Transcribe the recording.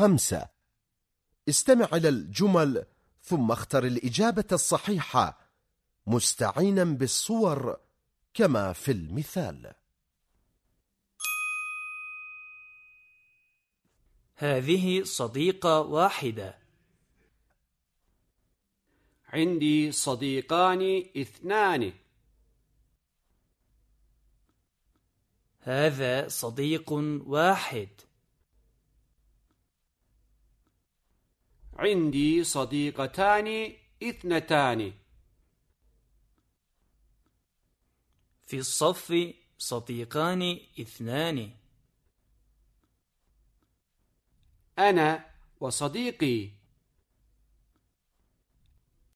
خمسة. استمع إلى الجمل ثم اختر الإجابة الصحيحة. مستعينا بالصور كما في المثال. هذه صديقة واحدة. عندي صديقان اثنان. هذا صديق واحد. عندي صديقتان اثنتان. في الصف صديقان اثنان. أنا وصديقي.